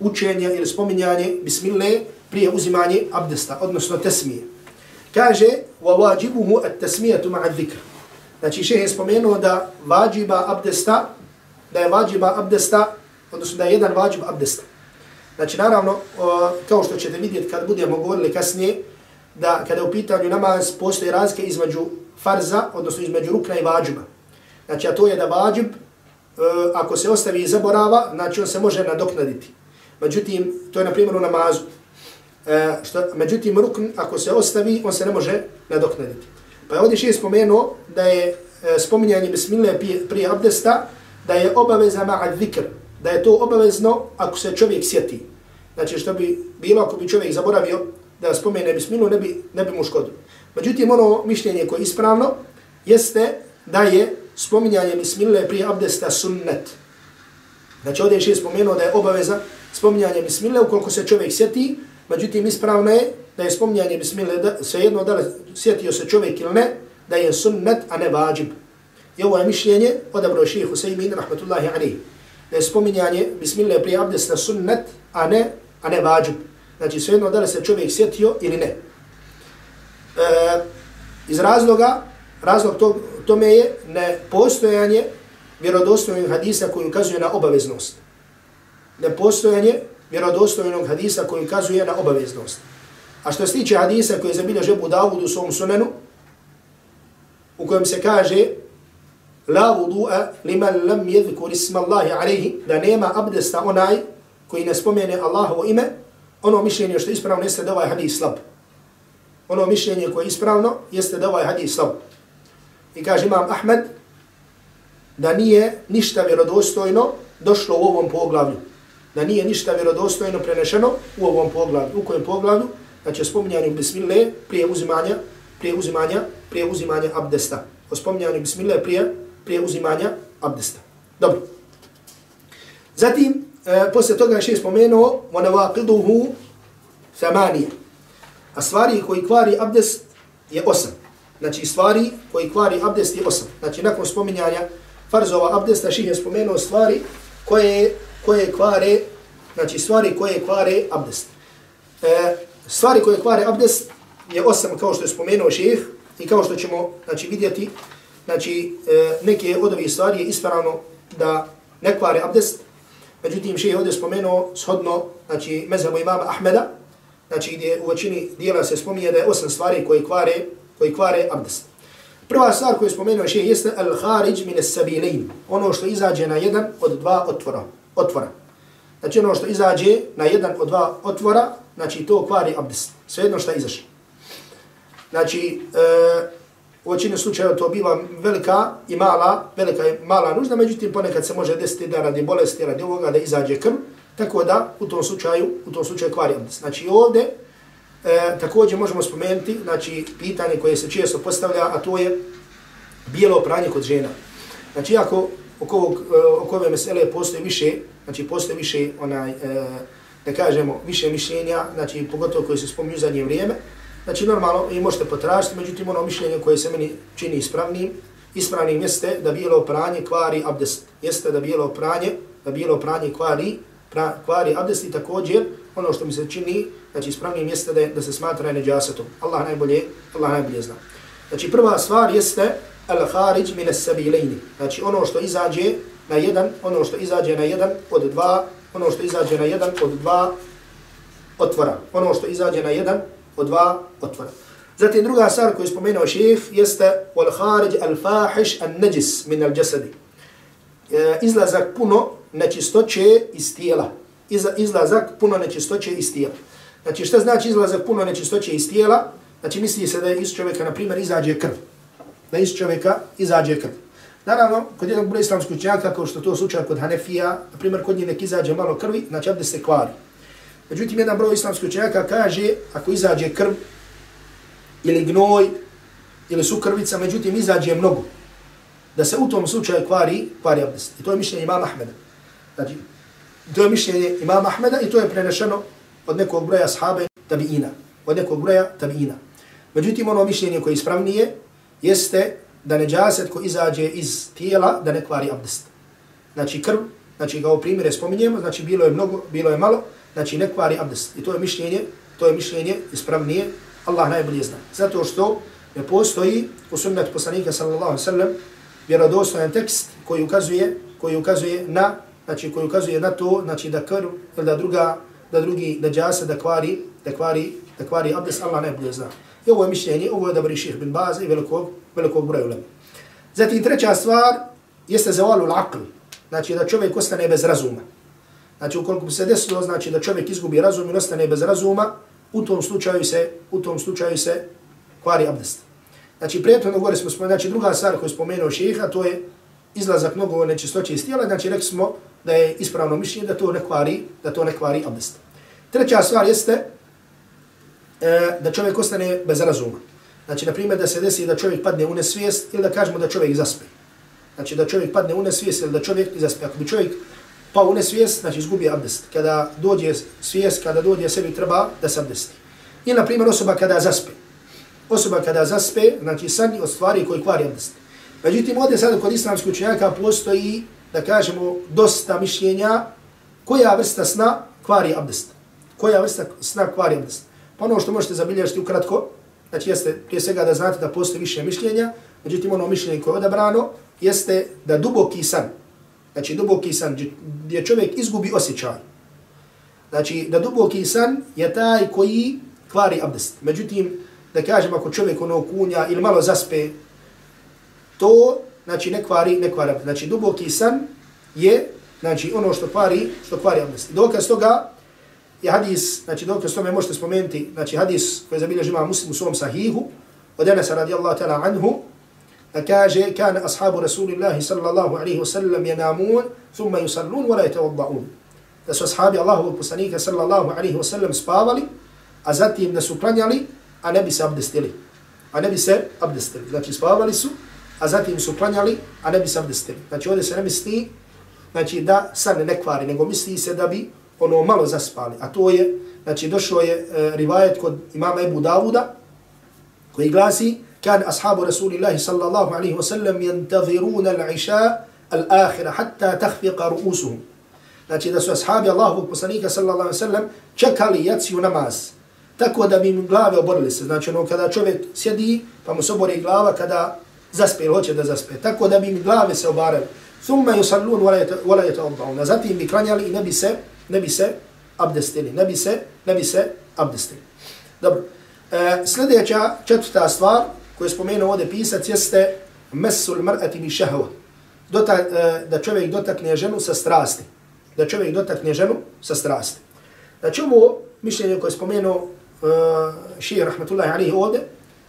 učenje ili spominjanje bismillah prije uzimanje abdesta, odnosno tesmije. Kaže, wa wajibuhu at-tasmiyatu ma'a. Znači, šeh je spomenuo da vađiba abdesta, da je vađiba abdesta, odnosno da je jedan vađib abdesta. Znači, naravno, kao što ćete vidjeti kad budemo govorili kasnije, da kada u pitanju namaz postoje razlike između farza, odnosno između rukna i vađiba. Znači, a to je da vađib Eh, ako se ostavi i zaborava, znači on se može nadoknaditi. Međutim, to je na primjer u namazu. Eh, e, što, međutim, rukn, ako se ostavi, on se ne može nadoknaditi. Pa je ovdje še spomenuo da je eh, spominjanje bismile prije, prije abdesta, da je obaveza ma'ad zikr, da je to obavezno ako se čovjek sjeti. Znači, što bi bilo ako bi čovjek zaboravio da spomene bismilu, ne bi, ne bi mu škodilo. Međutim, ono mišljenje koje je ispravno, jeste da je spominjanje bismillah prije abdesta sunnet. Znači ovdje je spomenuo da je obaveza spominjanje bismillah ukoliko se čovjek sjeti, međutim ispravno je da je spominjanje bismillah, da, svejedno da li sjetio se čovjek ili ne, da je sunnet, a ne vađib. I ovo je mišljenje odabro šehe Husaymin, rahmatullahi alihi, da je spominjanje bismillah prije abdesta sunnet, a ne, a ne vađib. Znači svejedno da li se čovjek sjetio ili ne. E, iz razloga, razlog tog, tome je nepostojanje vjerodostojnog hadisa koji ukazuje na obaveznost. Nepostojanje vjerodostojnog hadisa koji ukazuje na obaveznost. A što se tiče hadisa koji je zabilja žebu Davud u svom sunenu, u kojem se kaže La vudu'a liman lam jedhkur isma Allahi alaihi, da nema abdesta onaj koji ne spomene Allahovo ime, ono mišljenje što ispravno jeste da ovaj hadis slab. ono mišljenje koje je ispravno, jeste da ovaj hadis slab. I kaže imam Ahmed, da nije ništa vjerodostojno došlo u ovom poglavlju. Da nije ništa vjerodostojno prenešeno u ovom poglavlju. U kojem poglavlju? Znači, spominjanje bismillah prije uzimanja, prije uzimanja, prije uzimanja abdesta. O spominjanju bismillah prije, prije uzimanja abdesta. Dobro. Zatim, e, poslije toga je spomenuo, وَنَوَاقِدُهُ ثَمَانِيَ A stvari koji kvari abdest je osam. Znači, stvari koji kvari abdest je osam. Znači, nakon spominjanja farzova abdesta, ših je spomenuo stvari koje, koje kvare, znači stvari koje kvare abdest. E, stvari koje kvare abdest je osam, kao što je spomenuo ših, i kao što ćemo znači, vidjeti, znači, e, neke od ovih stvari je ispravno da ne kvare abdest, međutim, ših je ovdje spomenuo shodno, znači, mezhebu imama Ahmeda, znači, gdje u većini dijela se spominje da je osam stvari koje kvare, koji kvare abdest. Prva stvar koju je spomenuo še jeste al-kharij min as-sabilein. Ono što izađe na jedan od dva otvora. otvora. Znači ono što izađe na jedan od dva otvora, znači to kvari abdest. Svejedno što izaše. Znači, e, u većini slučaja to biva velika i mala, velika i mala nužda, međutim ponekad se može desiti da radi bolesti, radi ovoga, da izađe krv, tako da u tom slučaju, u tom slučaju kvari abdest. Znači ovdje, E, također možemo spomenuti, znači, pitanje koje se često postavlja, a to je bijelo pranje kod žena. Znači, ako oko, ovog, e, oko ove mesele postoji više, znači, postoji više, onaj, e, da kažemo, više mišljenja, znači, pogotovo koje se spominju zadnje vrijeme, znači, normalno, i možete potražiti, međutim, ono mišljenje koje se meni čini ispravnim, ispravnim jeste da bijelo pranje kvari abdest. Jeste da bijelo pranje, da bijelo pranje kvari, pra, kvari abdest i također, ono što mi se čini, znači ispravnije mjesto da, da se smatra neđasetom. Allah najbolje, Allah najbolje zna. Znači prva stvar jeste al-kharij min as-sabilejni. Znači ono što izađe na jedan, ono što izađe na jedan od dva, ono što izađe na jedan od dva otvora. Ono što izađe na jedan od dva otvora. Zatim druga stvar koju je spomenuo šef jeste wal kharij al-fahish an-najis min al-jasadi. E, izlazak puno nečistoće iz tijela. Izlazak puno nečistoće iz tijela. Znači šta znači izlazak puno nečistoće iz tijela? Znači misli se da iz čovjeka, na primjer, izađe krv. Da iz čovjeka izađe krv. Naravno, kod jednog broja islamskog učenjaka, kao što to slučaj kod Hanefija, na primjer, kod njih nek izađe malo krvi, znači abdest se kvari. Međutim, jedan broj islamskog učenjaka kaže, ako izađe krv, ili gnoj, ili su krvica, međutim, izađe mnogo, da se u tom slučaju kvari, kvari abdest. I to je mišljenje imama Ahmeda. Znači, to je mišljenje imama Ahmeda i to je prenešeno od nekog broja sahabe tabiina. Od nekog broja tabiina. Međutim, ono mišljenje koje je ispravnije jeste da neđaset ko izađe iz tijela da ne kvari abdest. Znači krv, znači kao primjere spominjemo, znači bilo je mnogo, bilo je malo, znači ne kvari abdest. I to je mišljenje, to je mišljenje ispravnije, Allah najbolje zna. Zato što ne postoji u sunnetu poslanika sallallahu sallam vjerodostojan tekst koji ukazuje, koji ukazuje na, znači koji ukazuje na to, znači da krv ili da druga da drugi da džasa da kvari, da kvari, da kvari abdes, Allah ne bude zna. I ovo je mišljenje, ovo je dobri ših bin Baz i velikog, velikog broja ulema. Zatim treća stvar jeste zavalu l'aql, znači da čovjek ostane bez razuma. Znači ukoliko bi se desilo, znači da čovjek izgubi razum i ostane bez razuma, u tom slučaju se, u tom slučaju se kvari abdest. Znači prijetno gore smo spomenuli, znači druga stvar koju je spomenuo šeha, to je izlazak mnogo nečistoće iz tijela, znači rekli smo da je ispravno mišljenje da to ne kvari, da to ne kvari abdest. Treća stvar jeste e, da čovjek ostane bez razuma. Znači, na primjer, da se desi da čovjek padne u nesvijest ili da kažemo da čovjek zaspe. Znači, da čovjek padne u nesvijest ili da čovjek zaspe. Ako bi čovjek pa u nesvijest, znači izgubi abdest. Kada dođe svijest, kada dođe sebi treba da se abdesti. I, na primjer, osoba kada zaspe. Osoba kada zaspe, znači sanji od stvari koji kvari abdest. Međutim, ovdje sada kod islamskih učenjaka postoji, da kažemo, dosta mišljenja koja vrsta sna kvari abdest koja vrsta sna kvari abdest. Pa ono što možete zabilježiti ukratko, znači jeste prije svega da znate da postoji više mišljenja, međutim ono mišljenje koje je odabrano jeste da duboki san, znači duboki san gdje čovjek izgubi osjećaj, znači da duboki san je taj koji kvari abdest. Međutim, da kažem ako čovjek ono kunja ili malo zaspe, to znači ne kvari, ne kvari abdest. Znači duboki san je znači ono što kvari, što kvari abdest. Dokaz toga je hadis, znači dokaz tome možete spomenuti, znači hadis koji zabilježi ima muslim u svom sahihu, od Anasa radijallahu ta'ala anhu, da kaže, kan ashabu Rasulillahi sallallahu alaihi wa sallam jenamun, thumma yusallun, wala yatawadda'un. Da su ashabi Allahovog poslanika sallallahu alaihi wa sallam spavali, a zatim da su klanjali, a ne bi se abdestili. A ne bi se abdestili. Znači spavali su, a zatim su klanjali, a ne bi se abdestili. Znači ovdje se ne misli, znači da san ne kvari, nego misli se da bi ono malo zaspali. A to je, znači došlo je e, rivajet kod imama Ebu Davuda, koji glasi, kan ashabu Rasulillahi sallallahu alaihi wa sallam yantaziruna al-isha al-akhira hatta tahfiqa ru'usuhum. Znači da su ashabi Allahu poslanika sallallahu alaihi wa sallam čekali jaciju namaz, tako da bi im glave oborili se. Znači ono kada čovjek sjedi, pa mu se obori glava kada zaspe ili hoće da zaspe. Tako da bi im glave se obarali. Thumma yusallun wala yata'adda'un. Zatim bi klanjali i ne bi se ne bi se abdestili, ne bi se, ne bi se abdestili. Dobro. E, sljedeća četvrta stvar koju je spomenuo ovdje pisac jeste mesul mar'ati bi šahva. Dota, e, da čovjek dotakne ženu sa strasti. Da čovjek dotakne ženu sa strasti. Znači ovo mišljenje koje je spomenuo e, Šir, rahmatullahi alihi ovdje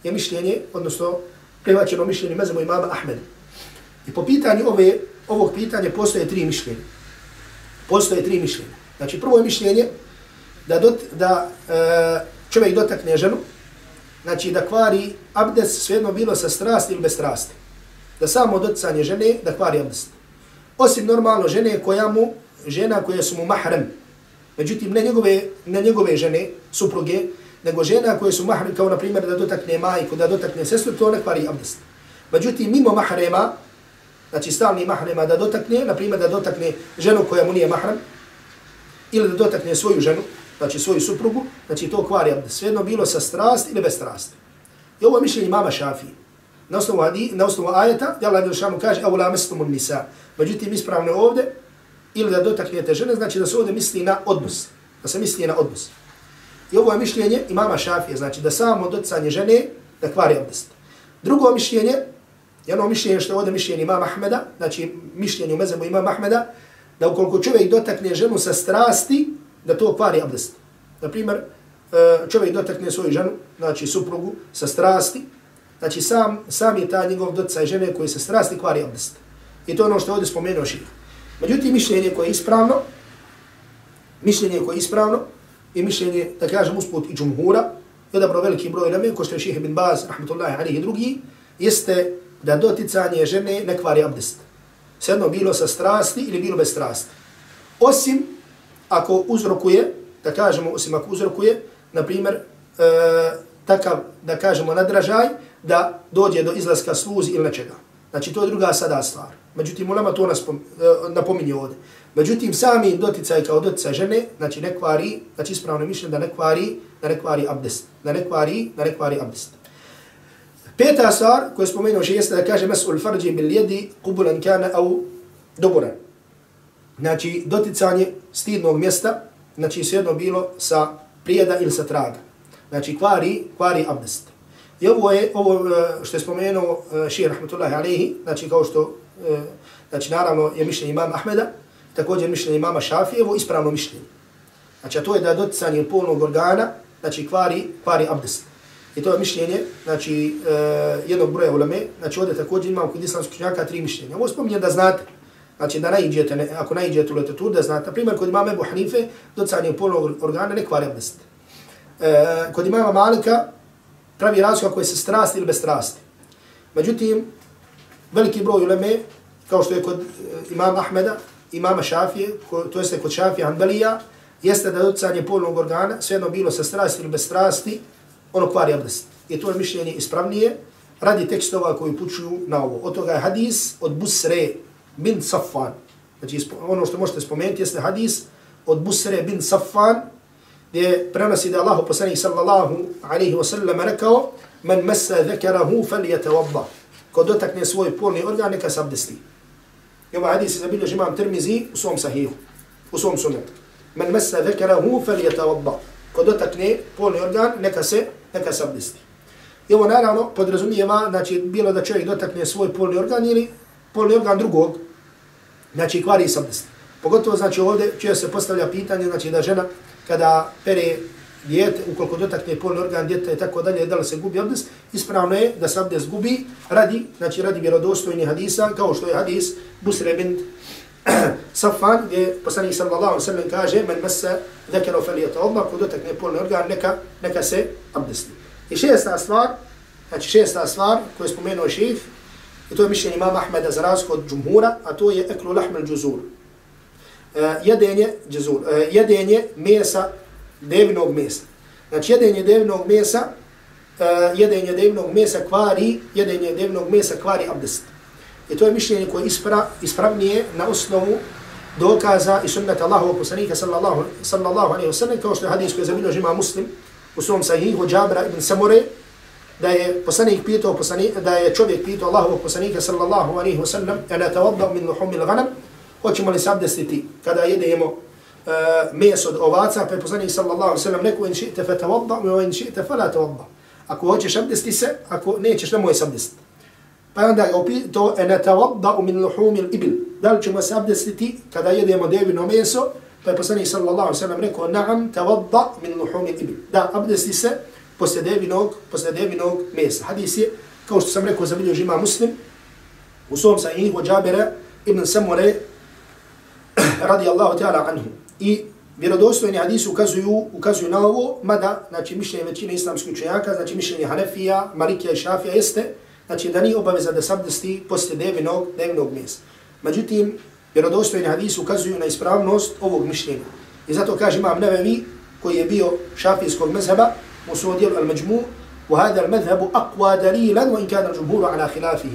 je mišljenje, odnosno prihvaćeno mišljenje mezemu imama Ahmed. I po pitanju ove, ovog pitanja postoje tri mišljenja. Postoje tri mišljenja. Znači, prvo je mišljenje da, dot, da e, čovjek dotakne ženu, znači da kvari abdes svejedno bilo sa strasti ili bez strasti. Da samo doticanje žene da kvari abdes. Osim normalno žene koja mu, žena koja su mu mahrem, međutim ne njegove, ne njegove žene, supruge, nego žena koje su mahrem, kao na primjer da dotakne majku, da dotakne sestru, to ne kvari abdest. Međutim, mimo mahrema, znači stalni mahrema da dotakne, na primjer da dotakne ženu koja mu nije mahrem, ili da dotakne svoju ženu, znači svoju suprugu, znači to kvari abdest. Svejedno bilo sa strast ili bez strasti. I ovo je mišljenje mama Šafiji. Na osnovu, hadi, na osnovu ajeta, gdje Allah Đelšanu kaže, evo la mestumu nisa. Međutim, ispravno ovde, ili da dotaknete žene, znači da se ovde misli na odnos. Da se misli na odnos. I ovo je mišljenje imama Šafije, znači da samo doticanje žene da kvari abdest. Drugo mišljenje, jedno mišljenje što je ovdje mišljenje imama Ahmeda, znači mišljenje u mezemu imama Ahmeda, da ukoliko čovjek dotakne ženu sa strasti, da to kvari abdest. Naprimjer, e, čovjek dotakne svoju ženu, znači suprugu, sa strasti, znači sam, sam je ta njegov doticaj žene koji sa strasti kvari abdest. I to je ono što je ovdje spomenuo šir. Međutim, mišljenje koje je ispravno, mišljenje koje je ispravno, i mišljenje, da kažem, usput i džumhura, i odabro veliki broj lame, ko što je ših bin Baz, rahmatullahi alihi drugi, jeste da doticanje žene ne kvari abdest sedno bilo sa strasti ili bilo bez strasti. Osim ako uzrokuje, da kažemo, osim ako uzrokuje, na primjer, e, takav, da kažemo, nadražaj, da dođe do izlaska sluzi ili nečega. Znači, to je druga sada stvar. Međutim, ulema to nas e, napominje ovdje. Međutim, sami doticaj kao doticaj žene, znači ne kvari, znači ispravno mišljen da ne kvari, da ne kvari abdest. Da ne kvari, da ne kvari abdest. Peta stvar koju spomenuo še jeste da kaže mesul farđi bil jedi kubulan kana au doburan. Znači, doticanje stidnog mjesta, znači svejedno bilo sa prijeda ili sa traga. Znači, kvari, kvari abdest. I ovo je, ovo e, što je spomenuo e, šir, rahmatullahi alaihi, znači kao što, e, znači naravno je mišljenje imama Ahmeda, također mišljenje imama Šafijevo, ispravno mišljenje. Znači, a to je da doticanje polnog organa, znači kvari, kvari abdest. I to je mišljenje, znači, jednog broja uleme, znači ovdje također imamo kod islamskog činjaka tri mišljenja. Ovo spominje da znate, znači da naiđete, ne, ako naiđete u literaturu, da znate. Na primjer, kod imama Ebu Hanife, docanje polnog organa ne kvari abdest. E, kod imama Malika, pravi razlika koje se strasti ili bez strasti. Međutim, veliki broj uleme, kao što je kod eh, imama Ahmeda, imama Šafije, ko, to jeste kod Šafije Hanbelija, jeste da docanje polnog organa, svejedno bilo sa strasti ili bez strasti, ono kvari abdest. I to je mišljenje ispravnije radi tekstova koji pučuju na ovo. Od toga je hadis od Busre bin Safan. Znači ono što možete spomenuti jeste hadis od Busre bin Safan gdje prenosi da Allah poslanih sallallahu alaihi wasallam rekao man masa zekarahu fal yatawabba. Ko dotakne svoj polni organ neka se abdesti. I ovaj hadis je zabilježi imam Tirmizi u svom sahihu, u svom sunetu. Man masa zekarahu fal yatawabba. Ko dotakne polni organ neka se neka se abdesti. I ovo naravno podrazumijeva, znači bilo da čovjek dotakne svoj polni organ ili polni organ drugog, znači kvari se abdesti. Pogotovo znači ovdje čuje se postavlja pitanje, znači da žena kada pere dijete, ukoliko dotakne polni organ djeta i tako dalje, da li se gubi abdest, ispravno je da se abdest gubi radi, znači radi vjerodostojni hadisa, kao što je hadis Busre bin Safan, gdje poslanik sallallahu sallam kaže, men mesa zekero felijeta odmah, ko dotakne polni organ, neka, neka se abdesti. I šesta stvar, znači šesta stvar koju je spomenuo šif, i to je mišljenje imama Ahmeda za razliku od džumhura, a to je eklu lahmel džuzur. E, jedenje, džezul, uh, jedenje mesa devnog mesa. Znači, jedenje devnog mesa, uh, jedenje devnog mesa kvari, jedenje devnog mesa kvari abdest. I to je mišljenje koje ispra, ispravnije na osnovu dokaza i sunnata Allahovog poslanika sallallahu, sallallahu alaihi wa sallam, kao što je hadis koji je zabilio žima muslim u svom sahihu Džabra ibn Samure, da je poslanik pitao, poslanik, da je čovjek pitao Allahovog poslanika sallallahu alaihi wa sallam, ela tawadda min luhumil ghanam, hoćemo li se abdestiti kada jedemo uh, meso od ovaca, pa je poslanik sallallahu alaihi sallam neko in ši'te te tavadda, mi in ši'te fe la tavadda. Ako hoćeš abdesti se, ako nećeš, nemoj se abdestiti. Pa je onda ga upito, e ne tavadda min luhumil ibil. Da li ćemo se abdestiti kada jedemo devino meso? Pa je poslanik sallallahu alaihi sallam rekao, naam tavadda min luhumil ibil. Da, abdesti se posle devinog, posle devinog mesa. Hadis je, kao što sam rekao, zabilio žima muslim, u svom sahihu Džabera ibn Samure, radijallahu ta'ala anhu. I vjerodostojni hadisi ukazuju, ukazuju na ovo, mada, znači, mišljenje većine islamskih učenjaka, znači, mišljenje Hanefija, Malikija i Šafija jeste, znači, da nije obaveza da sabdesti posle devinog, devinog mjesa. Međutim, vjerodostojni hadisi ukazuju na ispravnost ovog mišljenja. I zato kaže imam Nevevi, koji je bio šafijskog mezheba, u svom dijelu al-Majmu, وهذا المذهب أقوى دليلا وإن كان الجمهور على خلافه.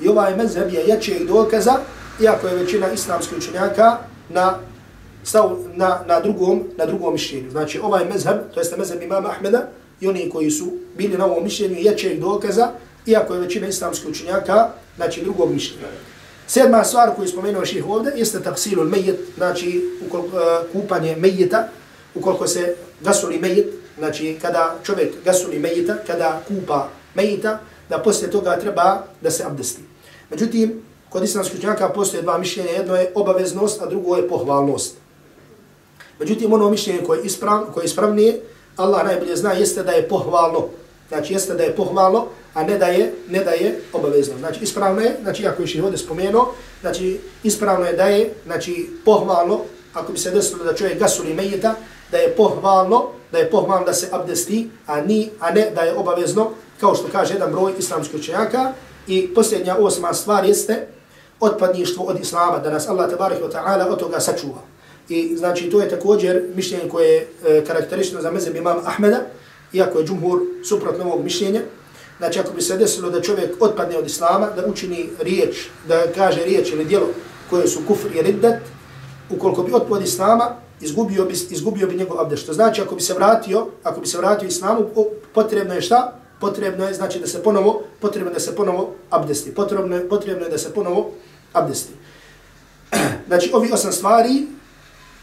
I ovaj mezheb je jačeg dokaza, iako je većina islamskih učenjaka na stav na, na drugom na drugom mišljenju. Znači ovaj mezheb, to jest mezheb imama Ahmeda i oni koji su bili na ovom mišljenju jačeg dokaza, iako je većina islamskih učenjaka, znači drugog mišljenja. Sedma stvar koju spomenuo ših ovdje jeste taksilul mejit, znači ukoliko, uh, e, kupanje mejita, ukoliko se gasuli mejit, znači kada čovjek gasuli mejita, kada kupa mejita, da poslije toga treba da se abdesti. Međutim, kod islamskih učenjaka postoje dva mišljenja, jedno je obaveznost, a drugo je pohvalnost. Međutim, ono mišljenje koje je, isprav, koje je ispravnije, Allah najbolje zna, jeste da je pohvalno. Znači, jeste da je pohvalno, a ne da je, ne da je obavezno. Znači, ispravno je, znači, ako još je ovdje spomenuo, znači, ispravno je da je, znači, pohvalno, ako bi se desilo da čovjek gasuli mejita, da je pohvalno, da je pohvalno da se abdesti, a, ni, a ne da je obavezno, kao što kaže jedan broj islamskih učenjaka. I posljednja osma stvar jeste, otpadništvo od islama, da nas Allah tabarik wa ta'ala od toga sačuva. I znači to je također mišljenje koje je e, za mezeb imam Ahmeda, iako je džumhur suprotno ovog mišljenja. Znači ako bi se desilo da čovjek otpadne od islama, da učini riječ, da kaže riječ ili djelo koje su kufr i riddat, ukoliko bi otpad islama, izgubio bi, izgubio bi njegov abdest. Što znači ako bi se vratio, ako bi se vratio islamu, potrebno je šta? Potrebno je znači da se ponovo, potrebno je da se ponovo abdesti. Potrebno je, potrebno je da se ponovo abdesti. Znači, ovi osam stvari,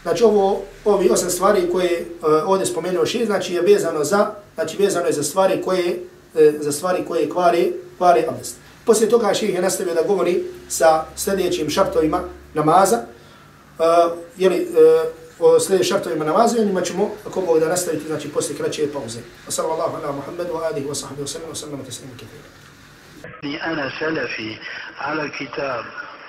znači ovo, ovi osam stvari koje uh, ovdje spomenuo šir, znači je vezano za, znači vezano je za stvari koje, uh, za stvari koje kvare, kvare abdest. Poslije toga šir je nastavio da govori sa sljedećim šartovima namaza, e, uh, jeli, uh, o sljedećim šartovima namaza, i onima ćemo, ako Bog da nastaviti, znači poslije kraće pauze. Sallallahu ala Muhammedu, alihi wa sahbihi, wa sallamu, wa sallam, wa sallam, wa sallam, wa sallamu, wa sallamu, wa sallamu, wa wa wa wa